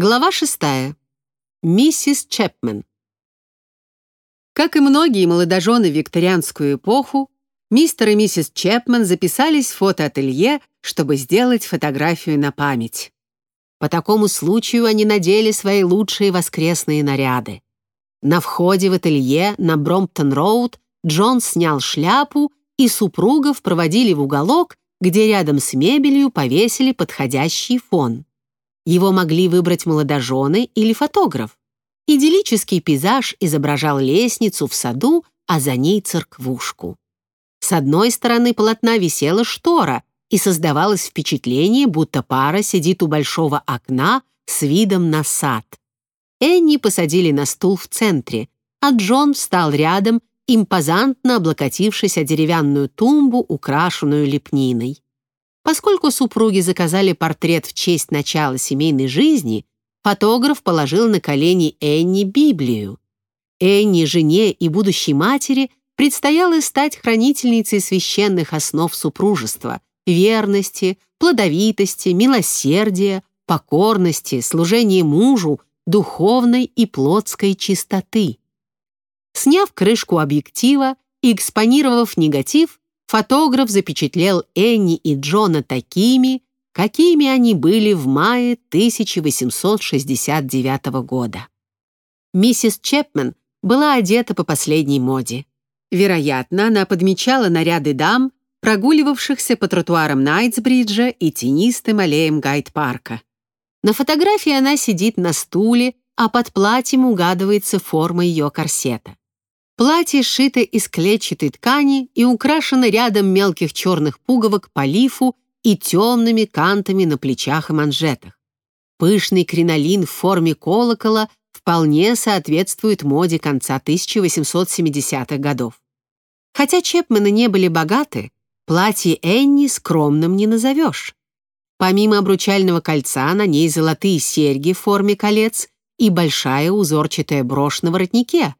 Глава шестая. Миссис Чепмен. Как и многие молодожены в викторианскую эпоху, мистер и миссис Чепмен записались в фотоателье, чтобы сделать фотографию на память. По такому случаю они надели свои лучшие воскресные наряды. На входе в ателье на Бромптон-Роуд Джон снял шляпу, и супругов проводили в уголок, где рядом с мебелью повесили подходящий фон. Его могли выбрать молодожены или фотограф. Идиллический пейзаж изображал лестницу в саду, а за ней церквушку. С одной стороны полотна висела штора, и создавалось впечатление, будто пара сидит у большого окна с видом на сад. Энни посадили на стул в центре, а Джон встал рядом, импозантно облокотившись о деревянную тумбу, украшенную лепниной. Поскольку супруги заказали портрет в честь начала семейной жизни, фотограф положил на колени Энни Библию. Энни, жене и будущей матери, предстояло стать хранительницей священных основ супружества, верности, плодовитости, милосердия, покорности, служения мужу, духовной и плотской чистоты. Сняв крышку объектива и экспонировав негатив, фотограф запечатлел Энни и Джона такими, какими они были в мае 1869 года. Миссис Чепмен была одета по последней моде. Вероятно, она подмечала наряды дам, прогуливавшихся по тротуарам Найтсбриджа и тенистым аллеям Гайд-парка. На фотографии она сидит на стуле, а под платьем угадывается форма ее корсета. Платье сшито из клетчатой ткани и украшено рядом мелких черных пуговок по лифу и темными кантами на плечах и манжетах. Пышный кринолин в форме колокола вполне соответствует моде конца 1870-х годов. Хотя Чепмены не были богаты, платье Энни скромным не назовешь. Помимо обручального кольца на ней золотые серьги в форме колец и большая узорчатая брошь на воротнике,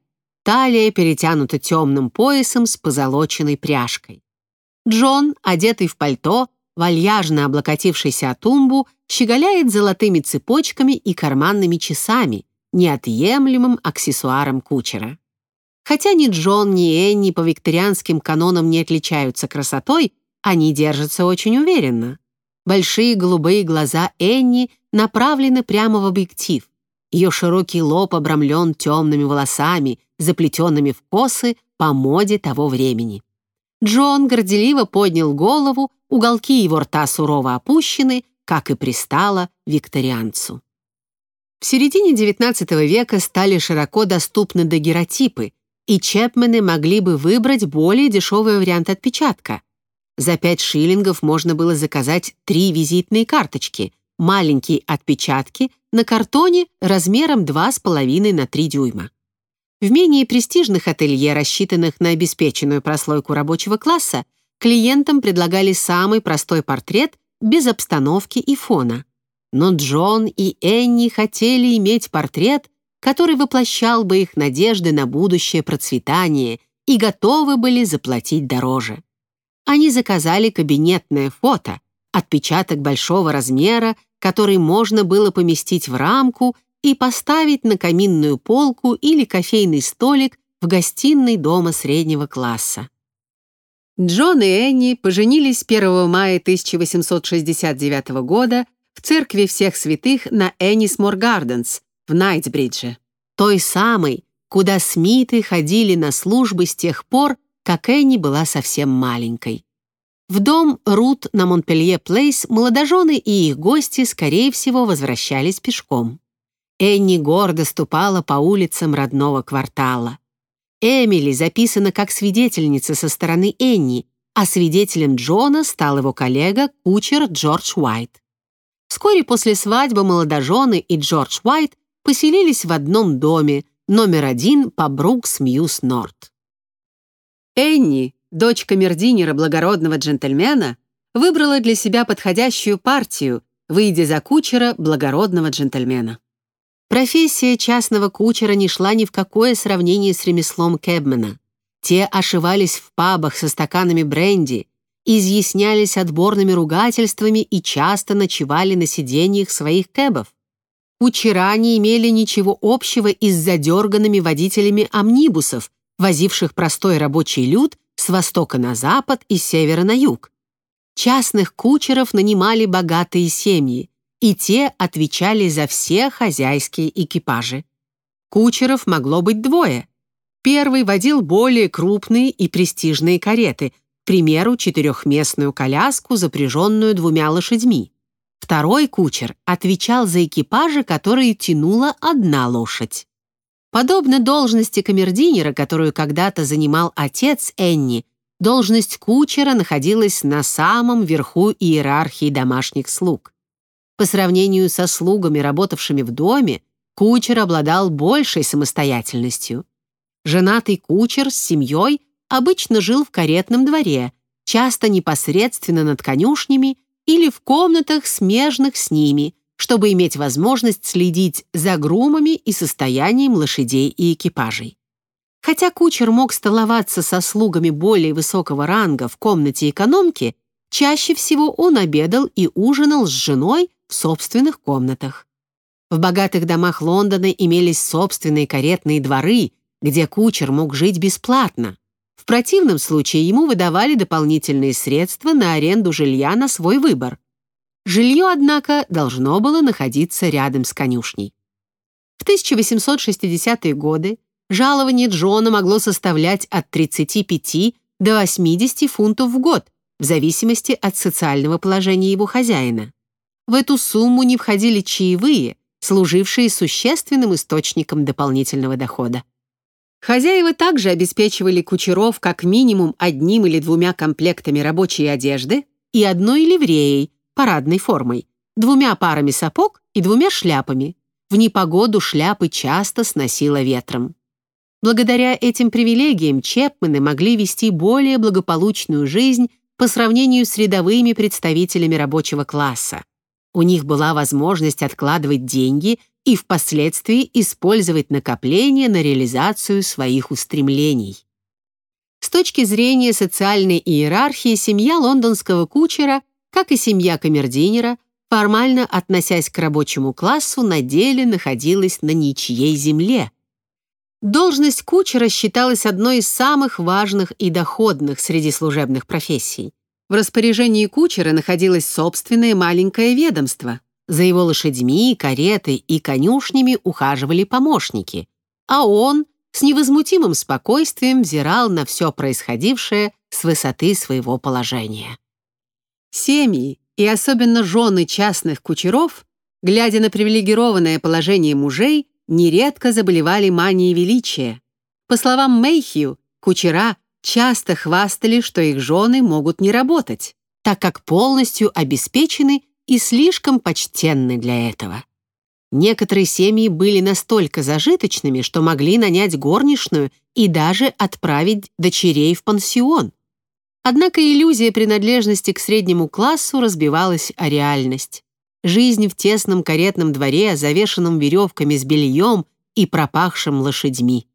Талия перетянута темным поясом с позолоченной пряжкой. Джон, одетый в пальто, вальяжно облокотившийся о тумбу, щеголяет золотыми цепочками и карманными часами, неотъемлемым аксессуаром кучера. Хотя ни Джон, ни Энни по викторианским канонам не отличаются красотой, они держатся очень уверенно. Большие голубые глаза Энни направлены прямо в объектив. Ее широкий лоб обрамлен темными волосами, заплетенными в косы по моде того времени. Джон горделиво поднял голову, уголки его рта сурово опущены, как и пристало викторианцу. В середине XIX века стали широко доступны дагеротипы, и Чепмены могли бы выбрать более дешевый вариант отпечатка. За 5 шиллингов можно было заказать три визитные карточки, маленькие отпечатки на картоне размером 2,5 на 3 дюйма. В менее престижных ателье, рассчитанных на обеспеченную прослойку рабочего класса, клиентам предлагали самый простой портрет без обстановки и фона. Но Джон и Энни хотели иметь портрет, который воплощал бы их надежды на будущее процветание и готовы были заплатить дороже. Они заказали кабинетное фото, отпечаток большого размера, который можно было поместить в рамку и поставить на каминную полку или кофейный столик в гостиной дома среднего класса. Джон и Энни поженились 1 мая 1869 года в церкви всех святых на Эннисмор Гарденс в Найтсбридже, той самой, куда Смиты ходили на службы с тех пор, как Энни была совсем маленькой. В дом Рут на Монпелье-Плейс молодожены и их гости, скорее всего, возвращались пешком. Энни гордо ступала по улицам родного квартала. Эмили записана как свидетельница со стороны Энни, а свидетелем Джона стал его коллега, кучер Джордж Уайт. Вскоре после свадьбы молодожены и Джордж Уайт поселились в одном доме, номер один по Брукс-Мьюз-Норт. Энни, дочь камердинера благородного джентльмена, выбрала для себя подходящую партию, выйдя за кучера благородного джентльмена. Профессия частного кучера не шла ни в какое сравнение с ремеслом кэбмена. Те ошивались в пабах со стаканами бренди, изъяснялись отборными ругательствами и часто ночевали на сиденьях своих кэбов. Кучера не имели ничего общего и с задерганными водителями амнибусов, возивших простой рабочий люд с востока на запад и севера на юг. Частных кучеров нанимали богатые семьи, и те отвечали за все хозяйские экипажи. Кучеров могло быть двое. Первый водил более крупные и престижные кареты, к примеру, четырехместную коляску, запряженную двумя лошадьми. Второй кучер отвечал за экипажи, которые тянула одна лошадь. Подобно должности камердинера, которую когда-то занимал отец Энни, должность кучера находилась на самом верху иерархии домашних слуг. По сравнению со слугами, работавшими в доме, кучер обладал большей самостоятельностью. Женатый кучер с семьей обычно жил в каретном дворе, часто непосредственно над конюшнями или в комнатах, смежных с ними, чтобы иметь возможность следить за грумами и состоянием лошадей и экипажей. Хотя кучер мог столоваться со слугами более высокого ранга в комнате экономки, чаще всего он обедал и ужинал с женой в собственных комнатах. В богатых домах Лондона имелись собственные каретные дворы, где кучер мог жить бесплатно. В противном случае ему выдавали дополнительные средства на аренду жилья на свой выбор. Жилье, однако, должно было находиться рядом с конюшней. В 1860-е годы жалование Джона могло составлять от 35 до 80 фунтов в год, в зависимости от социального положения его хозяина. В эту сумму не входили чаевые, служившие существенным источником дополнительного дохода. Хозяева также обеспечивали кучеров как минимум одним или двумя комплектами рабочей одежды и одной ливреей, парадной формой, двумя парами сапог и двумя шляпами. В непогоду шляпы часто сносило ветром. Благодаря этим привилегиям Чепмены могли вести более благополучную жизнь по сравнению с рядовыми представителями рабочего класса. У них была возможность откладывать деньги и впоследствии использовать накопления на реализацию своих устремлений. С точки зрения социальной иерархии семья лондонского кучера, как и семья камердинера, формально относясь к рабочему классу, на деле находилась на ничьей земле. Должность кучера считалась одной из самых важных и доходных среди служебных профессий. В распоряжении кучера находилось собственное маленькое ведомство. За его лошадьми, каретой и конюшнями ухаживали помощники, а он с невозмутимым спокойствием взирал на все происходившее с высоты своего положения. Семьи, и особенно жены частных кучеров, глядя на привилегированное положение мужей, нередко заболевали манией величия. По словам Мэйхью, кучера часто хвастали, что их жены могут не работать, так как полностью обеспечены и слишком почтенны для этого. Некоторые семьи были настолько зажиточными, что могли нанять горничную и даже отправить дочерей в пансион. Однако иллюзия принадлежности к среднему классу разбивалась о реальность. Жизнь в тесном каретном дворе, завешенном веревками с бельем и пропахшим лошадьми.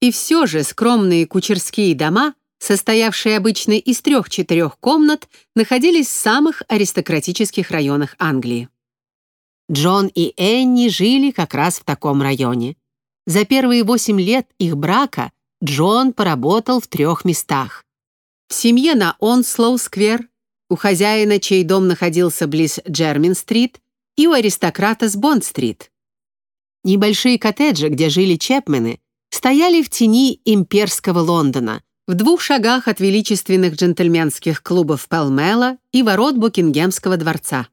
И все же скромные кучерские дома, состоявшие обычно из трех-четырех комнат, находились в самых аристократических районах Англии. Джон и Энни жили как раз в таком районе. За первые восемь лет их брака Джон поработал в трех местах. В семье на Онслоу-сквер, у хозяина, чей дом находился близ Джермин-стрит, и у аристократа с Бонд-стрит. Небольшие коттеджи, где жили Чепмены, стояли в тени имперского Лондона, в двух шагах от величественных джентльменских клубов Пелмела и ворот Букингемского дворца.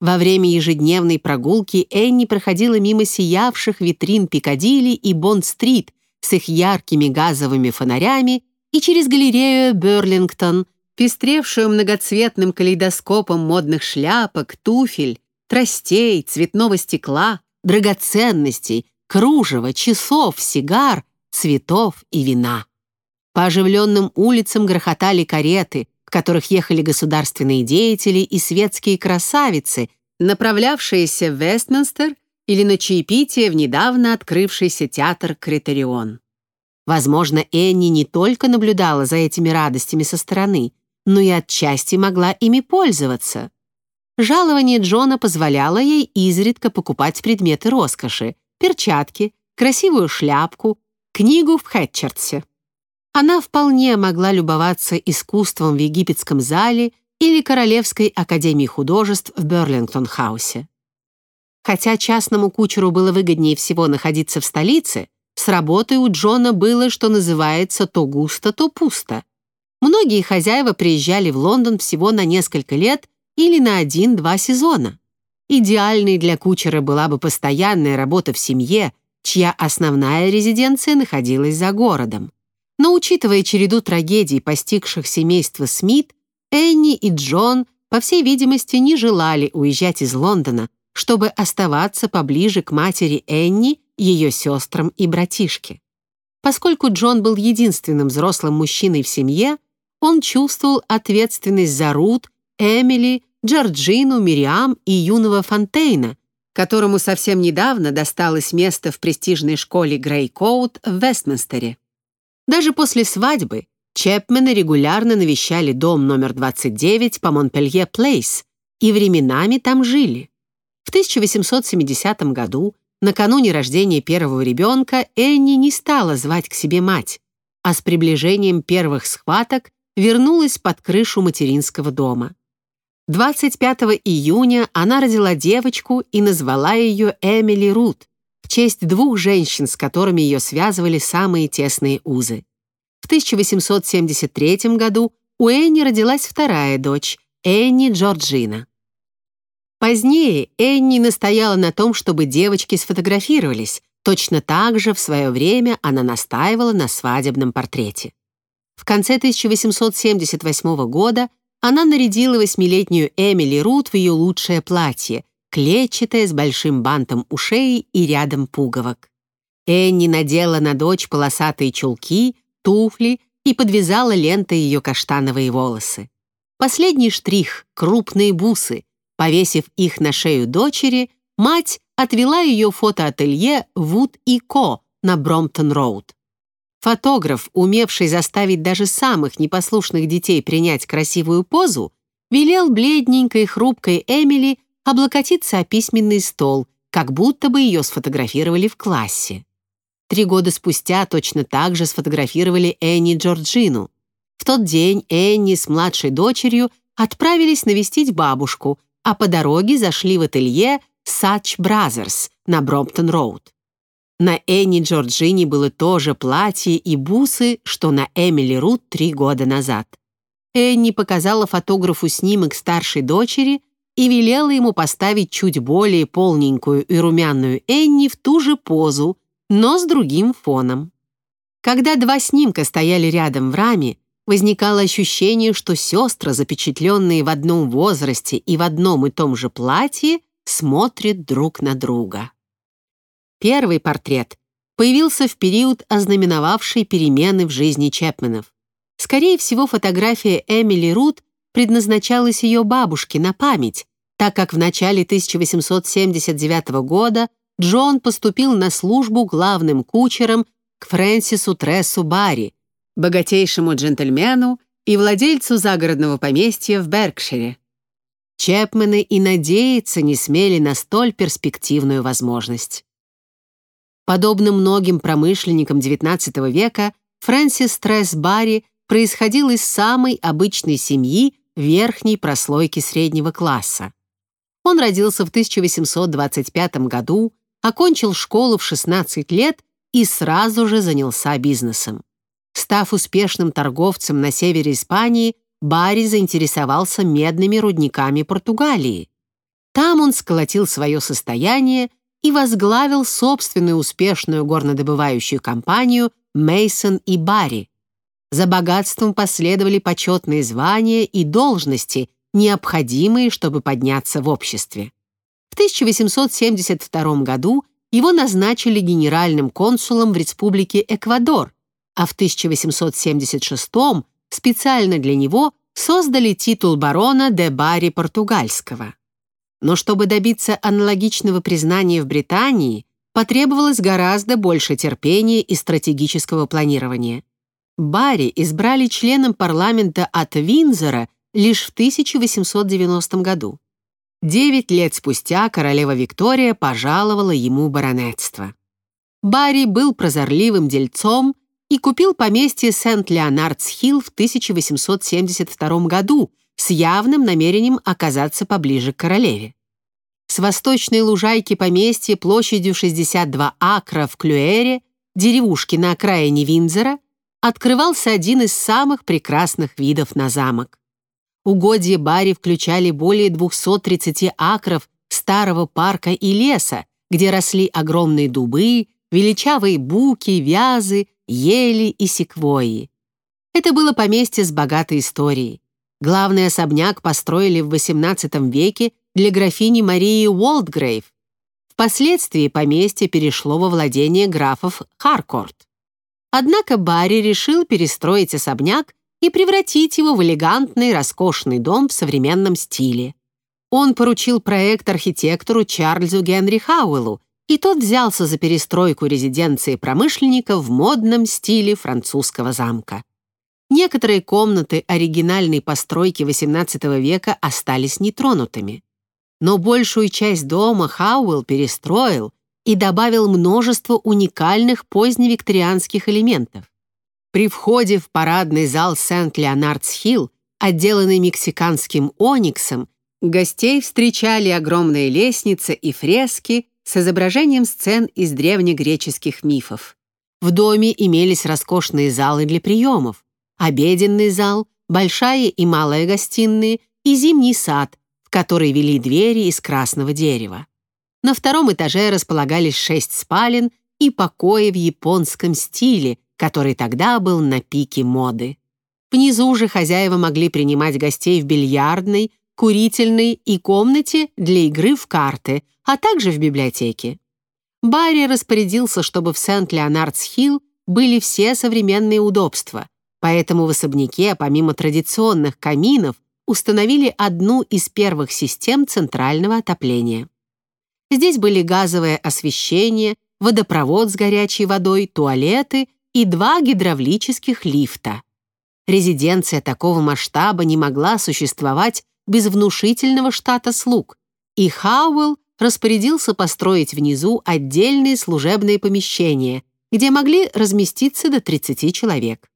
Во время ежедневной прогулки Энни проходила мимо сиявших витрин Пикадилли и Бонд-стрит с их яркими газовыми фонарями и через галерею Берлингтон, пестревшую многоцветным калейдоскопом модных шляпок, туфель, тростей, цветного стекла, драгоценностей, кружева, часов, сигар, цветов и вина. По оживленным улицам грохотали кареты, в которых ехали государственные деятели и светские красавицы, направлявшиеся в Вестминстер или на чаепитие в недавно открывшийся театр «Критерион». Возможно, Энни не только наблюдала за этими радостями со стороны, но и отчасти могла ими пользоваться. жалование Джона позволяло ей изредка покупать предметы роскоши, перчатки, красивую шляпку, книгу в Хэтчертсе. Она вполне могла любоваться искусством в египетском зале или Королевской академии художеств в Берлингтон-хаусе. Хотя частному кучеру было выгоднее всего находиться в столице, с работой у Джона было, что называется, то густо, то пусто. Многие хозяева приезжали в Лондон всего на несколько лет или на один-два сезона. Идеальной для кучера была бы постоянная работа в семье, чья основная резиденция находилась за городом. Но учитывая череду трагедий, постигших семейство Смит, Энни и Джон, по всей видимости, не желали уезжать из Лондона, чтобы оставаться поближе к матери Энни, ее сестрам и братишке. Поскольку Джон был единственным взрослым мужчиной в семье, он чувствовал ответственность за Рут, Эмили, Джорджину, Мириам и юного Фонтейна, которому совсем недавно досталось место в престижной школе Грейкоут в Вестминстере. Даже после свадьбы Чепмены регулярно навещали дом номер 29 по Монпелье Плейс и временами там жили. В 1870 году, накануне рождения первого ребенка, Энни не стала звать к себе мать, а с приближением первых схваток вернулась под крышу материнского дома. 25 июня она родила девочку и назвала ее Эмили Рут в честь двух женщин, с которыми ее связывали самые тесные узы. В 1873 году у Энни родилась вторая дочь, Энни Джорджина. Позднее Энни настояла на том, чтобы девочки сфотографировались, точно так же в свое время она настаивала на свадебном портрете. В конце 1878 года она нарядила восьмилетнюю Эмили Рут в ее лучшее платье, клетчатое с большим бантом ушей и рядом пуговок. Энни надела на дочь полосатые чулки, туфли и подвязала лентой ее каштановые волосы. Последний штрих — крупные бусы. Повесив их на шею дочери, мать отвела ее фотоателье Вуд и Ко на Бромптон-Роуд. Фотограф, умевший заставить даже самых непослушных детей принять красивую позу, велел бледненькой хрупкой Эмили облокотиться о письменный стол, как будто бы ее сфотографировали в классе. Три года спустя точно так же сфотографировали Энни Джорджину. В тот день Энни с младшей дочерью отправились навестить бабушку, а по дороге зашли в ателье Сач Бразерс на Бромптон-Роуд. На Энни Джорджини было то же платье и бусы, что на Эмили Рут три года назад. Энни показала фотографу снимок старшей дочери и велела ему поставить чуть более полненькую и румяную Энни в ту же позу, но с другим фоном. Когда два снимка стояли рядом в раме, возникало ощущение, что сестры, запечатленные в одном возрасте и в одном и том же платье, смотрят друг на друга. Первый портрет появился в период, ознаменовавший перемены в жизни Чепменов. Скорее всего, фотография Эмили Рут предназначалась ее бабушке на память, так как в начале 1879 года Джон поступил на службу главным кучером к Фрэнсису Трессу Барри, богатейшему джентльмену и владельцу загородного поместья в Беркшире. Чепмены и надеяться не смели на столь перспективную возможность. Подобно многим промышленникам XIX века, Фрэнсис Тресс Барри происходил из самой обычной семьи верхней прослойки среднего класса. Он родился в 1825 году, окончил школу в 16 лет и сразу же занялся бизнесом. Став успешным торговцем на севере Испании, Барри заинтересовался медными рудниками Португалии. Там он сколотил свое состояние и возглавил собственную успешную горнодобывающую компанию Мейсон и Барри. За богатством последовали почетные звания и должности, необходимые, чтобы подняться в обществе. В 1872 году его назначили генеральным консулом в Республике Эквадор, а в 1876 специально для него создали титул барона де Барри Португальского. Но чтобы добиться аналогичного признания в Британии, потребовалось гораздо больше терпения и стратегического планирования. Барри избрали членом парламента от Винзора лишь в 1890 году. Девять лет спустя королева Виктория пожаловала ему баронетство. Барри был прозорливым дельцом и купил поместье Сент-Леонардс-Хилл в 1872 году с явным намерением оказаться поближе к королеве. С восточной лужайки поместья площадью 62 акра в Клюэре, деревушке на окраине Винзера, открывался один из самых прекрасных видов на замок. Угодья Барри включали более 230 акров старого парка и леса, где росли огромные дубы, величавые буки, вязы, ели и секвойи. Это было поместье с богатой историей. Главный особняк построили в XVIII веке для графини Марии Уолтгрейв. Впоследствии поместье перешло во владение графов Харкорт. Однако Барри решил перестроить особняк и превратить его в элегантный, роскошный дом в современном стиле. Он поручил проект архитектору Чарльзу Генри Хауэллу, и тот взялся за перестройку резиденции промышленника в модном стиле французского замка. Некоторые комнаты оригинальной постройки XVIII века остались нетронутыми. Но большую часть дома Хауэлл перестроил и добавил множество уникальных поздневикторианских элементов. При входе в парадный зал Сент-Леонардс-Хилл, отделанный мексиканским ониксом, гостей встречали огромные лестницы и фрески с изображением сцен из древнегреческих мифов. В доме имелись роскошные залы для приемов, обеденный зал, большая и малая гостиные и зимний сад, в который вели двери из красного дерева. На втором этаже располагались шесть спален и покои в японском стиле, который тогда был на пике моды. Внизу же хозяева могли принимать гостей в бильярдной, курительной и комнате для игры в карты, а также в библиотеке. Барри распорядился, чтобы в Сент-Леонардс-Хилл были все современные удобства, поэтому в особняке, помимо традиционных каминов, установили одну из первых систем центрального отопления. Здесь были газовое освещение, водопровод с горячей водой, туалеты и два гидравлических лифта. Резиденция такого масштаба не могла существовать без внушительного штата слуг, и Хауэлл распорядился построить внизу отдельные служебные помещения, где могли разместиться до 30 человек.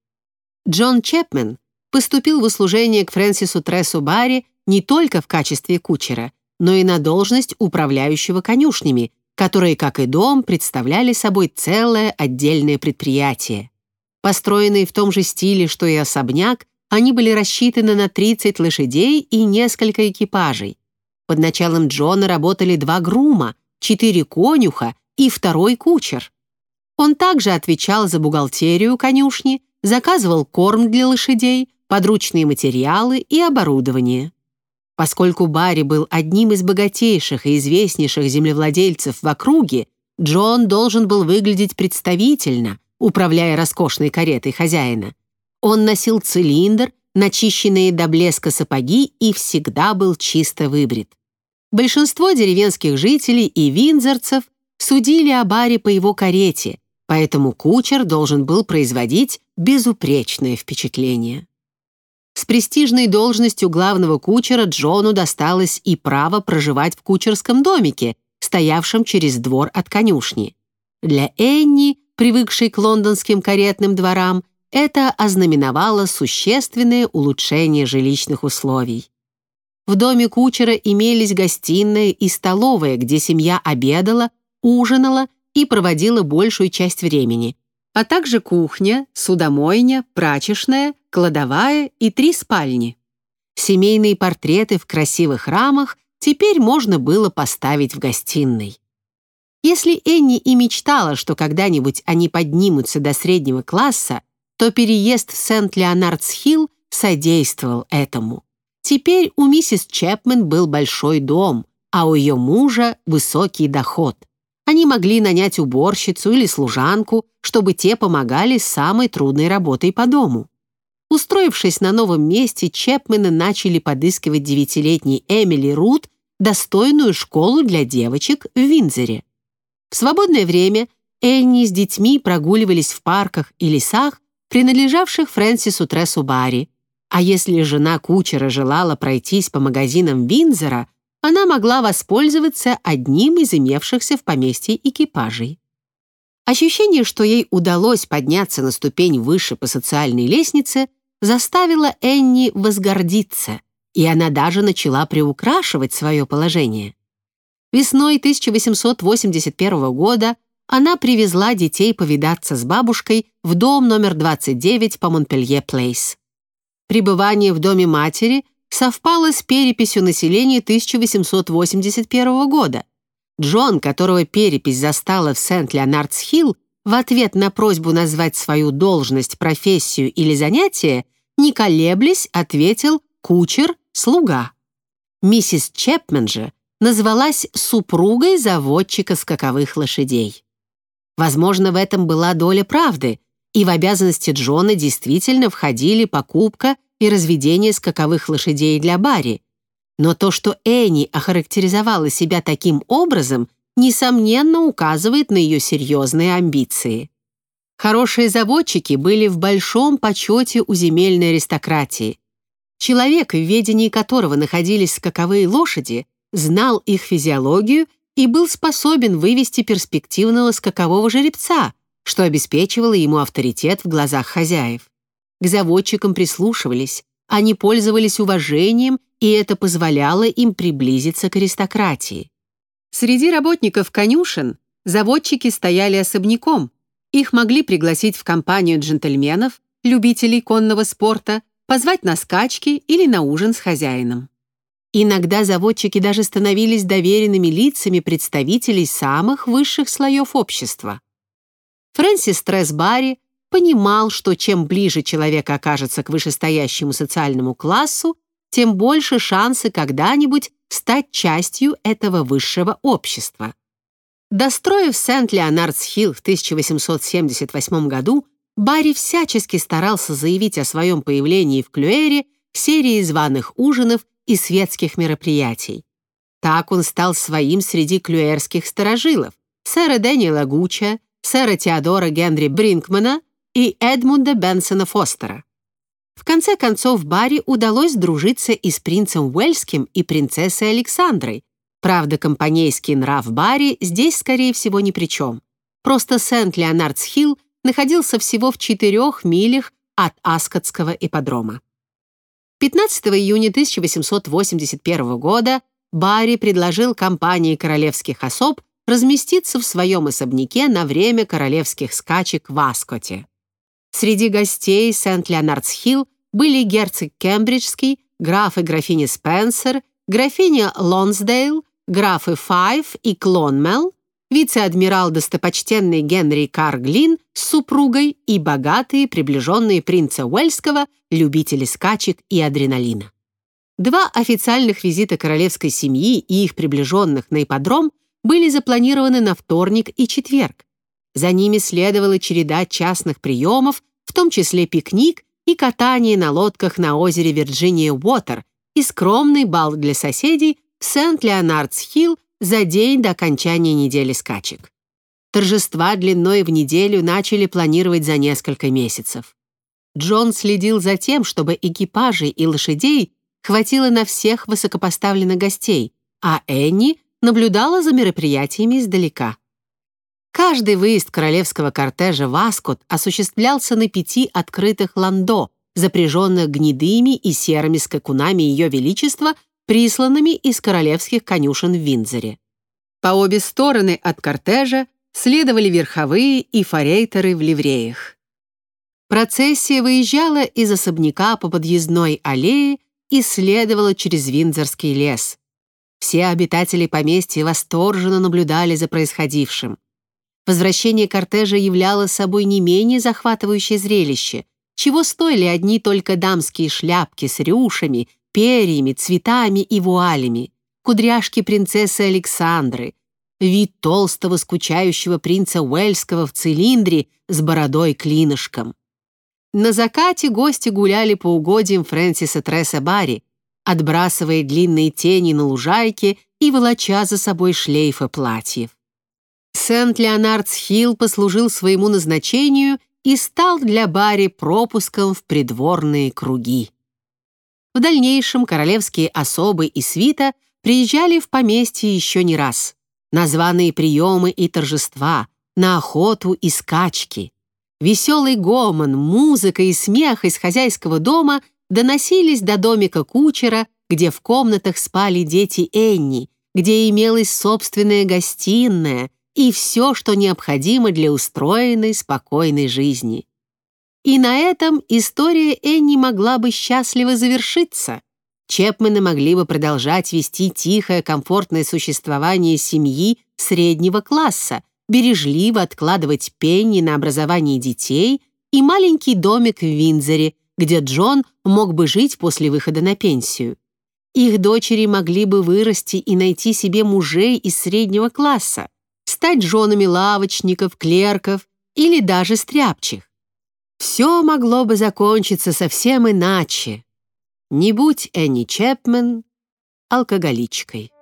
Джон Чепмен поступил в услужение к Фрэнсису Трессу Барри не только в качестве кучера, но и на должность управляющего конюшнями, которые, как и дом, представляли собой целое отдельное предприятие. Построенные в том же стиле, что и особняк, они были рассчитаны на 30 лошадей и несколько экипажей. Под началом Джона работали два грума, четыре конюха и второй кучер. Он также отвечал за бухгалтерию конюшни, заказывал корм для лошадей, подручные материалы и оборудование. Поскольку Барри был одним из богатейших и известнейших землевладельцев в округе, Джон должен был выглядеть представительно, управляя роскошной каретой хозяина. Он носил цилиндр, начищенные до блеска сапоги и всегда был чисто выбрит. Большинство деревенских жителей и винзорцев судили о Барри по его карете, поэтому кучер должен был производить безупречное впечатление. С престижной должностью главного кучера Джону досталось и право проживать в кучерском домике, стоявшем через двор от конюшни. Для Энни, привыкшей к лондонским каретным дворам, это ознаменовало существенное улучшение жилищных условий. В доме кучера имелись гостиная и столовая, где семья обедала, ужинала и проводила большую часть времени, а также кухня, судомойня, прачечная, кладовая и три спальни. Семейные портреты в красивых рамах теперь можно было поставить в гостиной. Если Энни и мечтала, что когда-нибудь они поднимутся до среднего класса, то переезд в Сент-Леонардс-Хилл содействовал этому. Теперь у миссис Чепмен был большой дом, а у ее мужа высокий доход. Они могли нанять уборщицу или служанку, чтобы те помогали с самой трудной работой по дому. Устроившись на новом месте, Чепмены начали подыскивать девятилетней Эмили Рут достойную школу для девочек в Винзере. В свободное время Энни с детьми прогуливались в парках и лесах, принадлежавших Фрэнсису Трессу Барри, а если жена кучера желала пройтись по магазинам Винзера, она могла воспользоваться одним из имевшихся в поместье экипажей. Ощущение, что ей удалось подняться на ступень выше по социальной лестнице, заставило Энни возгордиться, и она даже начала приукрашивать свое положение. Весной 1881 года она привезла детей повидаться с бабушкой в дом номер 29 по Монпелье-Плейс. Пребывание в доме матери совпало с переписью населения 1881 года. Джон, которого перепись застала в Сент-Леонардс-Хилл, в ответ на просьбу назвать свою должность, профессию или занятие, не колеблясь, ответил «кучер, слуга». Миссис Чепмен же назвалась супругой заводчика скаковых лошадей. Возможно, в этом была доля правды, и в обязанности Джона действительно входили покупка и разведение скаковых лошадей для Барри. Но то, что Энни охарактеризовала себя таким образом, несомненно указывает на ее серьезные амбиции. Хорошие заводчики были в большом почете у земельной аристократии. Человек, в ведении которого находились скаковые лошади, знал их физиологию и был способен вывести перспективного скакового жеребца, что обеспечивало ему авторитет в глазах хозяев. К заводчикам прислушивались, они пользовались уважением, и это позволяло им приблизиться к аристократии. Среди работников конюшен заводчики стояли особняком. Их могли пригласить в компанию джентльменов, любителей конного спорта, позвать на скачки или на ужин с хозяином. Иногда заводчики даже становились доверенными лицами представителей самых высших слоев общества. Фрэнсис Тресбари понимал, что чем ближе человек окажется к вышестоящему социальному классу, тем больше шансы когда-нибудь стать частью этого высшего общества. Достроив Сент-Леонардс-Хилл в 1878 году, Барри всячески старался заявить о своем появлении в Клюэре в серии званых ужинов и светских мероприятий. Так он стал своим среди клюэрских сторожилов, сэра Дэниела Гуча, сэра Теодора Генри Бринкмана и Эдмунда Бенсона Фостера. В конце концов, Барри удалось дружиться и с принцем Уэльским и принцессой Александрой. Правда, компанейский нрав Барри здесь, скорее всего, ни при чем. Просто Сент-Леонардс-Хилл находился всего в четырех милях от Аскотского ипподрома. 15 июня 1881 года Барри предложил компании королевских особ разместиться в своем особняке на время королевских скачек в Аскоте. Среди гостей Сент-Леонардс-Хилл были герцог Кембриджский, граф и графиня Спенсер, графиня Лонсдейл, графы Файв и Клонмелл, вице-адмирал достопочтенный Генри Карр Глин с супругой и богатые, приближенные принца Уэльского, любители скачек и адреналина. Два официальных визита королевской семьи и их приближенных на ипподром были запланированы на вторник и четверг. За ними следовала череда частных приемов, в том числе пикник и катание на лодках на озере Вирджиния-Уотер и скромный бал для соседей в Сент-Леонардс-Хилл за день до окончания недели скачек. Торжества длиной в неделю начали планировать за несколько месяцев. Джон следил за тем, чтобы экипажей и лошадей хватило на всех высокопоставленных гостей, а Энни наблюдала за мероприятиями издалека. Каждый выезд королевского кортежа в Аскот осуществлялся на пяти открытых ландо, запряженных гнедыми и серыми скакунами Ее Величества присланными из королевских конюшен в Виндзоре. По обе стороны от кортежа следовали верховые и форейтеры в ливреях. Процессия выезжала из особняка по подъездной аллее и следовала через Виндзорский лес. Все обитатели поместья восторженно наблюдали за происходившим. Возвращение кортежа являло собой не менее захватывающее зрелище, чего стоили одни только дамские шляпки с рюшами перьями, цветами и вуалями, кудряшки принцессы Александры, вид толстого скучающего принца Уэльского в цилиндре с бородой-клинышком. На закате гости гуляли по угодьям Фрэнсиса Тресса Барри, отбрасывая длинные тени на лужайке и волоча за собой шлейфы платьев. Сент-Леонардс-Хилл послужил своему назначению и стал для Барри пропуском в придворные круги. В дальнейшем королевские особы и свита приезжали в поместье еще не раз. На званые приемы и торжества, на охоту и скачки. Веселый гомон, музыка и смех из хозяйского дома доносились до домика кучера, где в комнатах спали дети Энни, где имелась собственная гостиная и все, что необходимо для устроенной, спокойной жизни. И на этом история Энни могла бы счастливо завершиться. Чепмены могли бы продолжать вести тихое, комфортное существование семьи среднего класса, бережливо откладывать пенни на образование детей и маленький домик в Виндзоре, где Джон мог бы жить после выхода на пенсию. Их дочери могли бы вырасти и найти себе мужей из среднего класса, стать женами лавочников, клерков или даже стряпчих. Все могло бы закончиться совсем иначе. Не будь Энни Чепмен алкоголичкой.